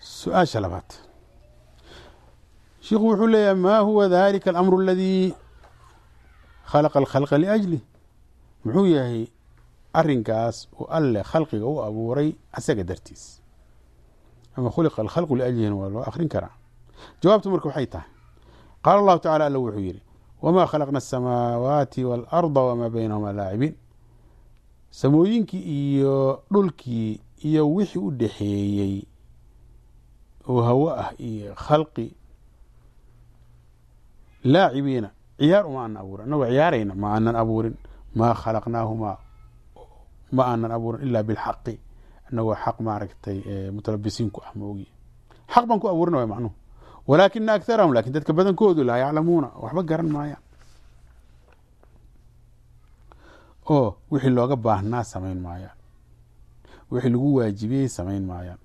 su'aasha labaad sheikhu wuxuu leeyahay ma huwa dalika alamru aladii khalaqa alkhalqa liajlih muxuu yahay arinkaas uu alleh khalqiga u abuuray asaga dartiis ama khuliqa alkhalqu liajlihina waa loo akrin karaa jawaabtu marka waxay tahay qaala allahu tacala alla wuxuu yidhi wamaa khalaqna asamaawaati waalarda wamaa baynahuma laacibiin samooyinkii iyo dhulkii iyo wixii u dhexeeyey oo hawo ah iyo khalqi. Laacibiina ciyaar uma aanan abuurin. Annagoo ciyaarayna ma aanan abuurin maa khalaqnaahumaa ma aanan abuurin ilaa bilxaqi. Annagoo xaq maaragtay mutalabisiin ku ah ma ogi. Xaq baan ku abuurina way macnuhu. Walaakina akharahum laakiin dadka badankoodu laa yaclamuuna waxba garan maayaan. Oo wixii looga baahnaa samayn maayaan. Wixii lagu waajibiyey samayn maayaan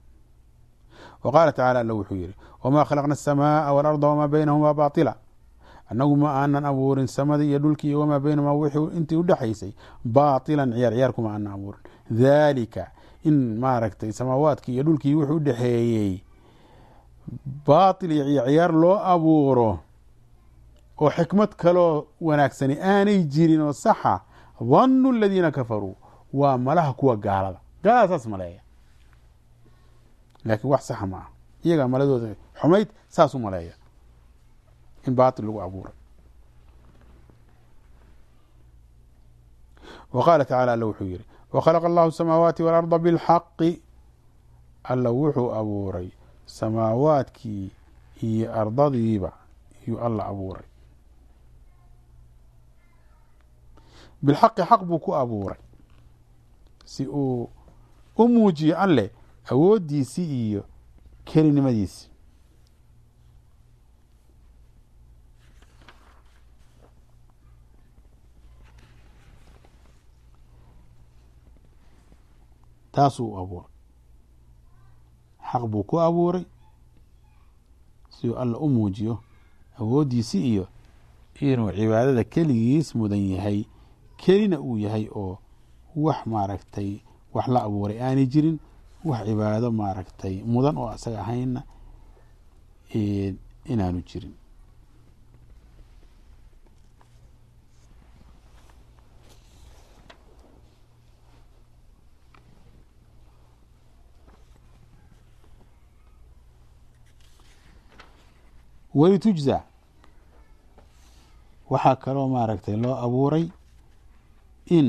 waqaala tacaala alla wuxuu yidhi wamaa khalaqna asamaaa waalarda wamaa baynahuma baatila annagu ma aanan abuurin samadii iyo dhulkii iyo wamaa beynahuma wixii intii u dhexaysay baatilan ciyaar ciyaarkuma aana abuurin daalika in maaragtay samaawaadkii iyo dhulkii wuxuu udhexeeyey baatil iyo ciyaar loo abuuro oo xikmad kaloo wanaagsani aanay jirin oo saxa dannu aladiina kafaruu waa malaha kuwa gaalada gaalada saas maleeya laakiin wax saxa ma ah iyagaa maladooda xumayd saas u maleeya. In baatil lagu abuuray wa qaala tacala alla wuxuu yihi wakhalaqa allahu samaawaati waalarda bilxaqi. Alla wuxuu abuuray samaawaadkii iyo ardadiiba iyuu alla abuuray. Bilxaqi xaq buu ku abuuray. Si uu u muujiyo alleh awooddiisii iyo kelinimadiisii taasuu abuuray. Xaq buu ku abuuray. Siduu alla u muujiyo. Awooddiisii iyo inuu cibaadada keligiis mudan yahay. Kelina uu yahay oo wax maaragtay wax la abuuray aanay jirin wax cibaado maaragtay mudan oo asaga ahaynna inaanu jirin. Walitujza waxaa kaloo maaragtay loo abuuray in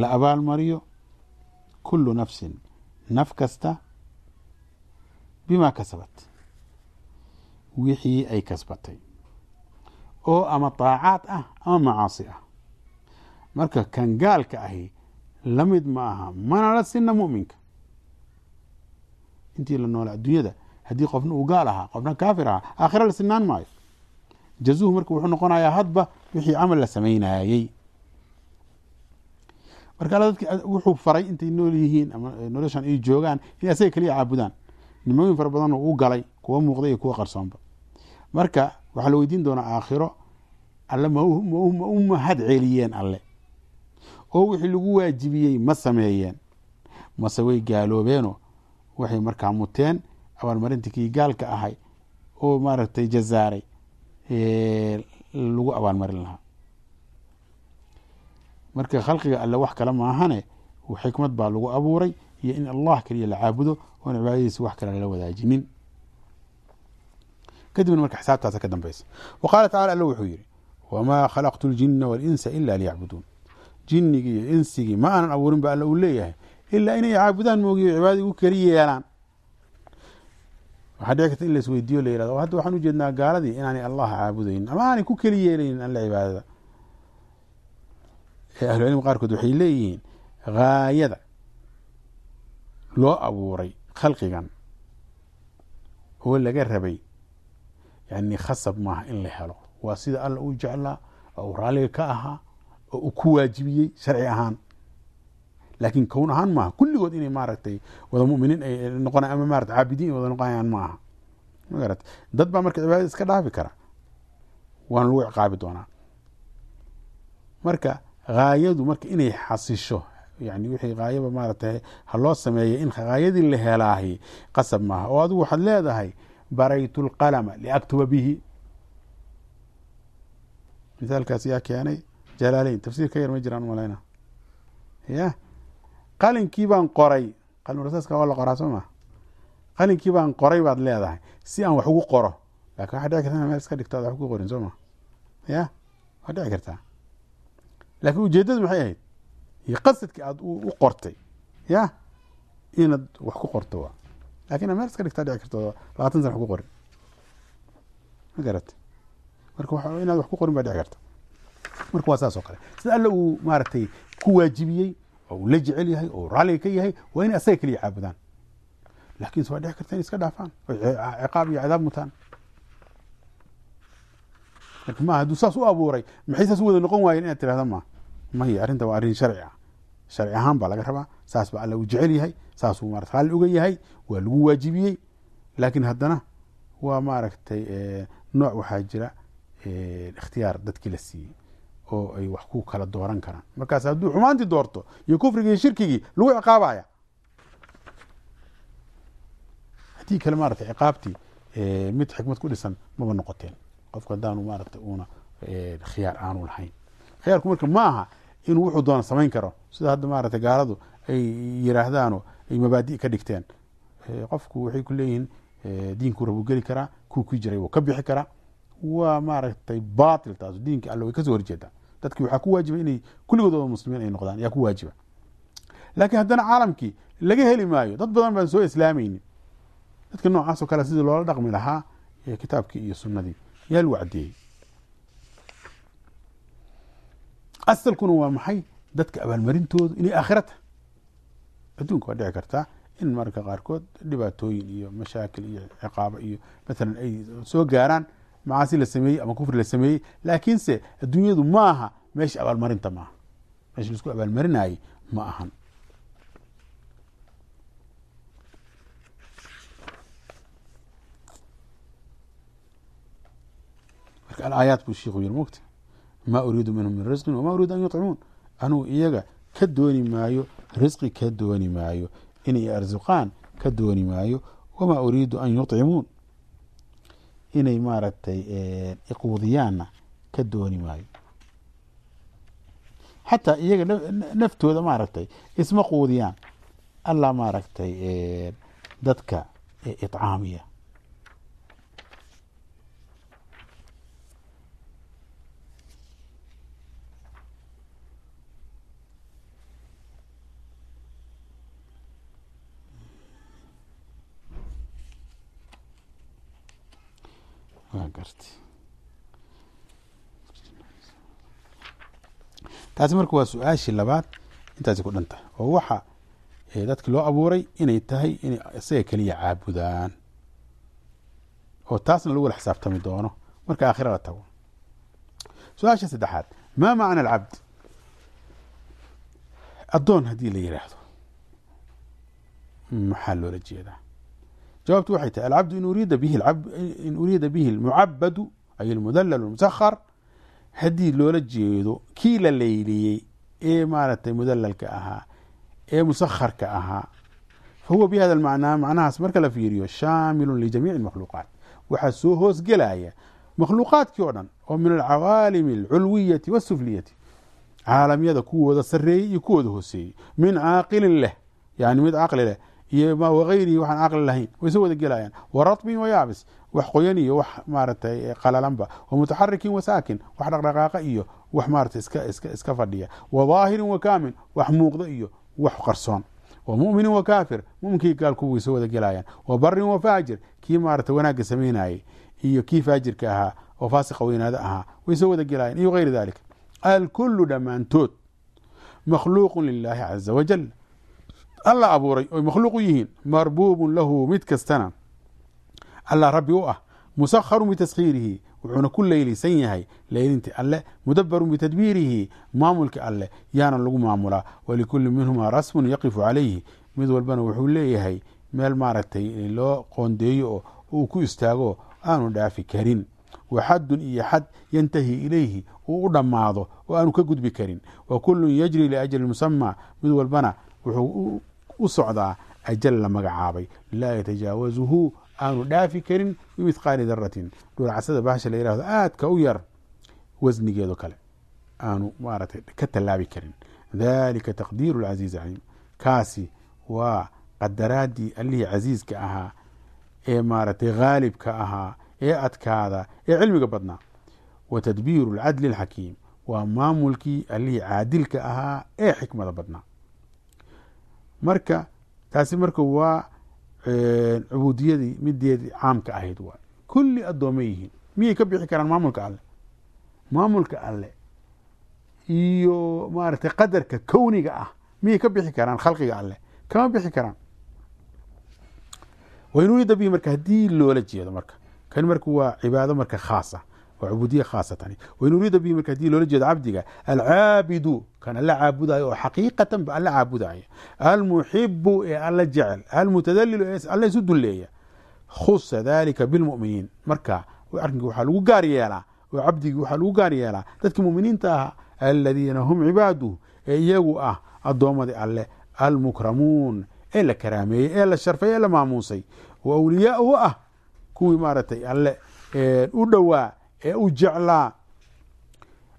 la abaalmariyo kulu nafsin naf kasta bimaa kasabat wixii ay kasbatay oo ama daacaad ah ama macaasi ah. Marka kan gaalka ahi la mid ma aha mana la sina mu'minka. Intii la noola adduunyada haddii qofna uu gaal ahaa qofna kaafir ahaa aakhira la sinaan maayo. Jazuhu marka wuxuu noqonayaa hadba wixii camal la samaynayey marka wuxuu faray intay nool yihiin ama noloshan ay joogaan inay asaga keliya caabudaan. Nimooyin fara badan u galay kuwa muuqda iyo kuwa qarsoonba. Marka waxaa la weydiin doonaa aakhiro alle ma u mahad celiyeen alle. Oo wixii lagu waajibiyey ma sameeyeen. Mase way gaaloobeenoo waxay markaa muteen abaalmarinta kii gaalka ahay oo maaragtay jazaaray lagu abaalmarin lahaa marka khalqiga alle wax kale maahane xikmad baa lagu abuuray iyo in allah keliya la caabudo oon cibaadadiisa wax kale lala wadaajinin. Kadibna marka xisaabtaasa ka dambeysa wa tacala alla wuxuu yihi wamaa khalaqtu ljina walinsa ila liyacbuduun jinnigii iyo insigii ma aanan abuurin ba alla uu leeyahay ilaa inay caabudaan moogiyo cibaadadii u keli yeelaan. Waxaa dhici karta in la isweydiiyo la yiraahdo hadda waxaan ujeednaa gaaladii inaanay allah caabudaynin ama aanay ku keli yeelaynin alla cibaadada ahlucilmiga qaarkood waxay leeyihiin haayada loo abuuray khalqigan oo laga rabay yani khasab maaha in la helo. Waa sida alla uu jeclaa oo uu raalliga ka ahaa oo uu ku waajibiyey sharci ahaan. Laakiin kown ahaan maaha kulligood inay maaragtay wada muminiin ay noqona ama maarata caabidiin wada noqonayaan ma aha magarat dad baa marka cibaadada iska dhaafi kara. Waana lagu ciqaabi doonaa. Marka haayadu marka inay xasisho yani wixii haayaba maaratay ha loo sameeyay in haayadii la helaahi qasab maaha. Oo adigu waxaad leedahay baraytu lqalama liaktuba bihi. Misaalkaas yaa keenay? Jalaaleyn tafsiir ka yar ma jiraan malayna ya qalinkii baan qoray qalin rasaaska waa la qoraa soo ma? Qalinkii baan qoray baad leedahay si aan wax ugu qoro. Lakin waxaa dhici karta meel iska dhigto wax ku qorin soo ma? Ya waa dhici kartaa laakiin ujeeddadu maxay ahayd? Iyo qasadkii aad u qortay. Ya? Inaad wax ku qorto wa laakiin meel iska dhigtaa dhici karto labaatan sana wax ku qorin. Ma garat marka inaad wax ku qorin baa dhici karta. Marka waa saas kale. Sida alla uu maaragtay ku waajibiyey oo uu la jecel yahay oo raalliga ka yahay waa inay asaga keliya caabudaan. Lakinse waa dhici karta inay iska dhaafaan ciqaab iyo cadaab mutaan ma hadduu saas u abuuray maxay saas u wada noqon waayeen inaad tirahda ma maya arrinta waa arrin sharci ah. Sharci ahaan baa laga rabaa saas baa alla uu jecel yahay saasuu marat raalli uga yahay waa lagu waajibiyey. Laakiin haddana waa maaragtay nooc waxaa jira ikhtiyaar dadkii la siiyey oo ay wax ku kala dooran karaan. Markaas hadduu xumaantii doorto iyo kufrigii iyo shirkigii lagu ciqaabaya haddii kale maratay ciqaabtii mid xikmad ku dhisan maba noqoteen qofka haddaanu maaragtay uuna khiyaar aanu lahayn. Khiyaarku marka ma aha inuu wuxuu doona samayn karo. Sida hadda maaragtay gaaladu ay yiraahdaano ay mabaadi ka dhigteen. Qofku waxay ku leeyihiin diinku rabuu geli karaa kuu ku jiray wuu ka bixi karaa. Waa maaragtay batil taas diinka alle way ka soo horjeedaa dadki waxaa ku waajiba inay kulligood muslimiin ay noqdaan yaa ku waajiba. Laakiin haddana caalamkii laga heli maayo dad badan baan soo islaamaynin. Dadka noocaas oo kale sidii loola dhaqmi lahaa kitaabkii iyo sunadii yaa lagu cadeeyey asalkuna waa maxay dadka abaalmarintoodu inay aakhira tahay adduunka waa dhici kartaa in marka qaarkood dhibaatooyin iyo mashaakil iyo ciqaabo iyo matalan ay soo gaaraan macaasi la sameeyey ama kufri la sameeyey laakiinse adduunyadu ma aha meesha abaalmarinta maaha meesha la isku abaalmarinayay ma ahan marka alaayaat buu shiiku yiri mogta maa uriidu minhum min risqin wamaa uriidu an yuطcimuun anugu iyaga ka dooni maayo risqi ka dooni maayo inay arsuqaan ka dooni maayo wamaa uriidu an yuطcimuun inay maaragtay iquudiyaanna ka dooni maayo xataa iyaga naftooda maaragtay isma quudiyaan allah maaragtay dadka iطcaamiya taasi marka waa su'aashii labaad intaasi ku dhan tahay oo waxa dadki loo abuuray inay tahay inay isaga keliya caabudaan. Oo taasna lagu wala xisaabtami doono. Marka aakhira la tago. Su'aasha saddexaad maa macna alcabd? Addoon haddii la yidhaahdo maxaa loola jeedaa? Jawaabtu waxay tahay alcabdu in uriida bihi almucabadu ay almudallal almusakhar haddii loola jeedo kii la leyliyey ee maaragtay mudalalka ahaa ee musakharka ahaa fa huwa bi macnahaas marka la fiiriyo shaamilun lijamiici almakhluuqaat waxaa soo hoosgelaya makhluuqaadkii oo dhan oo min alcawaalimi alculwiyati waasufliyati caalamyada kuwooda sarreeyey iyo kuwooda hooseeyey. Min caaqilin leh yani mid caqli leh iyo wagayrihi waxaan caqli lahayn way soo wada gelayaan. Wa ratbin wax qoyan iyo wax maaragtay qalalanba. Wa mutaxarikin wa saakin. Wax dhaqdhaqaaqa iyo wax maarata iska fadhiya. Wa daahirin wa kaamin. Wax muuqda iyo wax qarsoon. Wa muminin wa kaafir. Muminkii gaalku way soo wada gelayaan wa barin wa faajir. Kii maarata wanaagga samaynayey iyo kii faajirka ahaa oo faasiqa weynaada ahaa way soo wada gelayaan iyo gayri dalik. Alkulu dhammaantood makhluuqu lilaahi caza wajal alla abuuray oy makhluuq u yihiin marbuubun lahu mid kastana allah rabbi u ah musakharun bitaskhiirihi wuxuuna ku leylisan yahay leylinti alle mudabarun bitadbiirihi maamulki alleh yaana lagu maamulaa walikulli minhumaa rasmun yaqifu calayhi. Mid walbana wuxuu leeyahay meel maaragtay loo qoondeeyo oo uu ku istaago aanu dhaafi karin. Wa xaddun iyo xad yantahi ilayhi uu u dhammaado oo aanu ka gudbi karin. Wa kullun yajri liajli musamaa mid walbana wuxuu u socdaa ajal la magacaabay. Laa yatajaawazuhu aanu dhaafi karin bimithqaali daratin dhulcasada bahasha la yihahdo aadka u yar wasnigeedo kale. Aanu maaragtay ka tallaabi karin. Dalika taqdiiru lcasiizi caliim kaasi waa qadaraadii allihii casiiska ahaa ee maaragtay haalibka ahaa ee adkaada ee cilmiga badnaa wa tadbiiru alcadli alxakiim waa maamulkii allihii caadilka ahaa ee xikmada badnaa marka taasi marka waa cubuudiyadii mideedii caamka ahayd waay kulli addooma yihiin. Miyay ka bixi karaan maamulka alle? Maamulka alle iyo maaragtay qadarka kowniga ah miyay ka bixi karaan khalqiga alleh kama bixi karaan. Wain marka haddii loola jeedo marka kan marka waa cibaado marka khaasa waa cubuudiya khaasa tani wain marka haddii loola jeedo cabdiga alcaabidu kan alla caabudayo oo xaqiiqatan alla caabudaya almuxibu ee alla jecel almutadalilu ee alla isu dulleeya khusa dalika bilmuminiin marka arrinka waxaa lagu gaar yeelaa oo cabdigii waxaa lagu gaar yeelaa dadkii muminiinta ahaa aladiina hum cibaaduhu ee iyagu ah addoommadii alleh almukramuun ee la karaameeyey ee la sharfay ee la maamuusay wa awliyaauhu ah kuwii maaragtay alle u dhowaa ee u jeclaa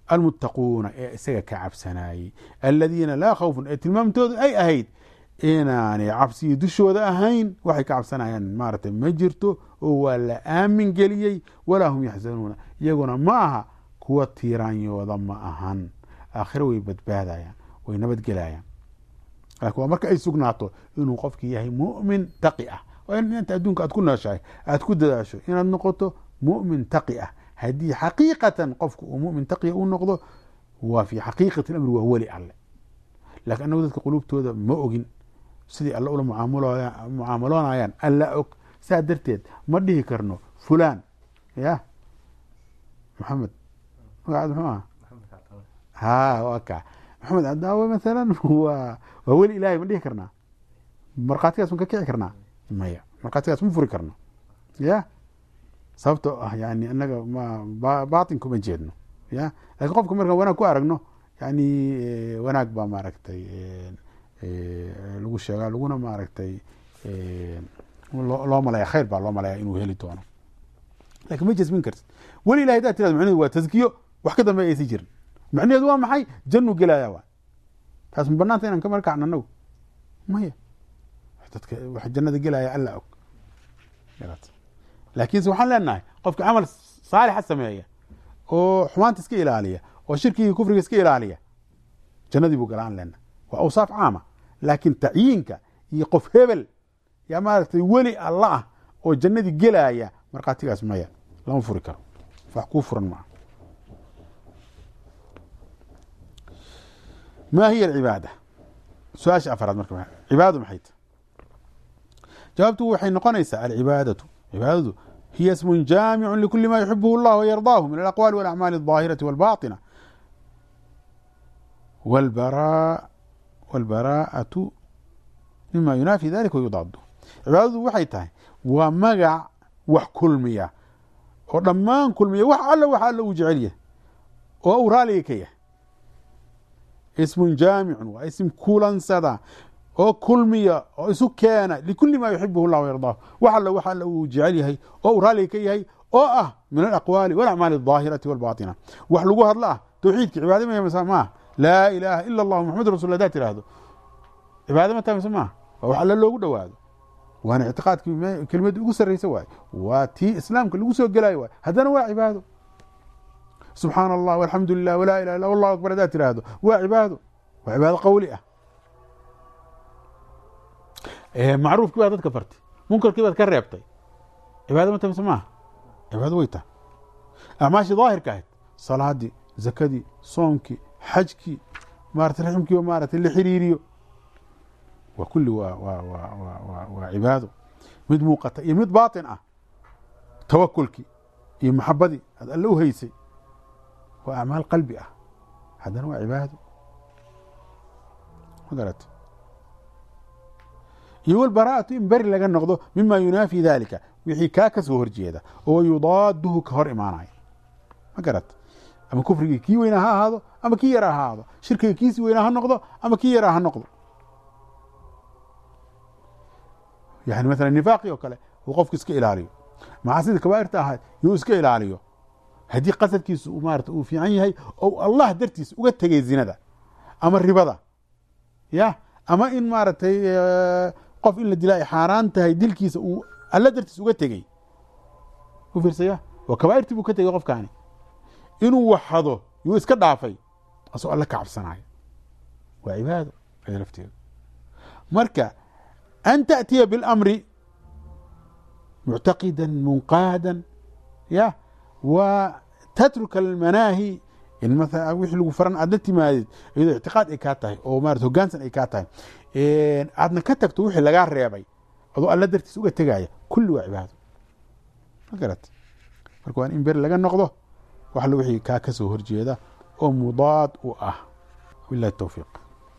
almuttaquuna ee isaga ka cabsanayey aladiina laa khawfun ee tilmaamtooda ay ahayd inaanay cabsiyi dushooda ahayn waxay ka cabsanayaan maaragtay ma jirto oo waa la aamin geliyey walaa hum yaxzanuuna iyaguna ma aha kuwa tiiraanyooda ma ahan. Aakhiro way badbaadayaan way nabadgelayaan laakiin waa marka ay sugnaato inuu qofkii yahay mu'min taqi ah. Waa in inta adduunka aad ku nooshahay aad ku dadaasho inaad noqoto mu'min taqi ah haddii xaqiiqatan qofku uu mu'min taqiya u noqdo waa fi xaqiiqati amri waa weli alle. Lakiin annagu dadka quluubtooda ma ogin. Sidii alle ula mucaamaloonayaan alla og. Saa darteed ma dhihi karno fulaan ya? Maxamed magacaad muxuu aha ha waa maxamed cadaawe mathalan waa waa weli ilahay ma dhihi karnaa? Markhaatigaas ma ka kici karnaa? Maya markhaatigaas ma furi karno ya sababtoo ah yani inaga batin kuma jeedno ya? Lakin qofka markaan wanaag ku aragno yani wanaag baa maaragtay lagu sheegaa laguna maaragtay loo malaya khayr baa loo malaya inuu heli doono. Lakin ma jasmin kartid. Weli ilahay hadaa tirado macnahedu waa taskiyo wax ka dambeya aysi jirin. Macnaheedu waa maxay? Janu gelaya waa. Taas ma banaanta inaan ka markacno anagu maya. Dadka wax jannada gelaya alla og laakiinse waxaan leenahay qofka camal saalixa sameeya oo xumaanta iska ilaaliya oo shirkiga kufriga iska ilaaliya jannadii buu galaan leenahay. Waa awsaaf caama. Laakiin tacyiinka iyo qof hebel yaa maaragtay weli alla ah oo jannadii gelaya markhaatigaas maya lama furi karo. Wax kuu furan maaha. Ma hiya alcibaada? Su'aasha afaraad marka cibaadadu maxay tahay jawaabtu waxay noqonaysaa alcibaadatu. Cibaadadu hiya ismun jaamicu likuli ma yuxibuhu اllah wayardaahu min alaqwaali walacmaali الظaahirati wاlbaطina wاlbaraa'atu mima yunaafi dalika wayudaadu cibaadadu waxay tahay waa magac wax kulmiya oo dhammaan kulmiya wax alla wax alla uu jecel yahay oo uu raaliga ka yahay ismun jaamicun waa ism kulansada oo kulmiya oo isu keena likuli ma yuxibuhu llah yardaa. Wax all wax all uu jecel yahay oo uu raaliga ka yahay oo ah min alaqwaali walacmaali aldaahirati walbaatina. Wax lagu hadlo ah towxiidka cibaada ma maah laa ilaaha ila allah maxamadu rasul hadaad tiraahdo cibaada ma taamisa maaha waa wax alla loogu dhowaado waana ictiqaadkii kelimadda ugu sarraysa waay. Waa tii islaamka lagu soo gelayo waay. Haddana waa cibaado. Subxaana allah walxamdu lilah walaa ilah illa allahu akbar hadaad tiraahdo waa cibaado. Waa cibaado qowli ah macruufkii baad dadka fartay munkarkii baad ka reebtay. Cibaado ma tahay mise maaha? Cibaado way tahay acmaashii daahirka ahayd salaadii zakadii soomkii xajkii maarata raximkii maarata la xiriiriyo. Waa kulli waa waa waa waa waa waa cibaado. Mid muuqata iyo mid baatin ah. Tawakulkii iyo maxabadii aad alle u haysay. Waa acmaal qalbi ah. Haddana waa cibaado. Ma garat iyo walbaraa'atu in beri laga noqdo mima yunaafi dalika wixii kaa ka soo horjeeda oo yudaaduhu ka hor imaanaya ma garat ama kufrigii kii weynaa ha ahaado ama kii yaraa ha ahaado shirkiga kiisii weynaa ha noqdo ama kii yaraa ha noqdo yani maala nifaaqii oo kale uu qofku iska ilaaliyo macaasida kabaa'irta ahayd yuu iska ilaaliyo haddii qasadkiisu maarata uu fiican yahay oo allah dartiis uga tegay zinada ama ribada ya ama in maaragtay qof in la dila ay xaaraan tahay dilkiisa uu alla dartiis uga tegey. Fiirsaya? Waa kabaa'irtii buu ka tegey qofkaani. Inuu waxado yuu iska dhaafay asoo alla ka cabsanayo waa cibaado aya lafteedu. Marka an taأtiya biاlamri muctaqida munqaadan ya wa tatruka almanaahi in wixii lagu faran aad la timaadid iyadoo ictiqaad ay kaa tahay oo marat hogaansan ay kaa tahay. Aadna ka tagto wixii lagaa reebay adoo alla dartiis uga tegaya kulli waa cibaado. Ma garat marka waa in beri laga noqdo wax wixii kaa ka soo horjeeda oo mudaad u ah. Bilahi towfiiq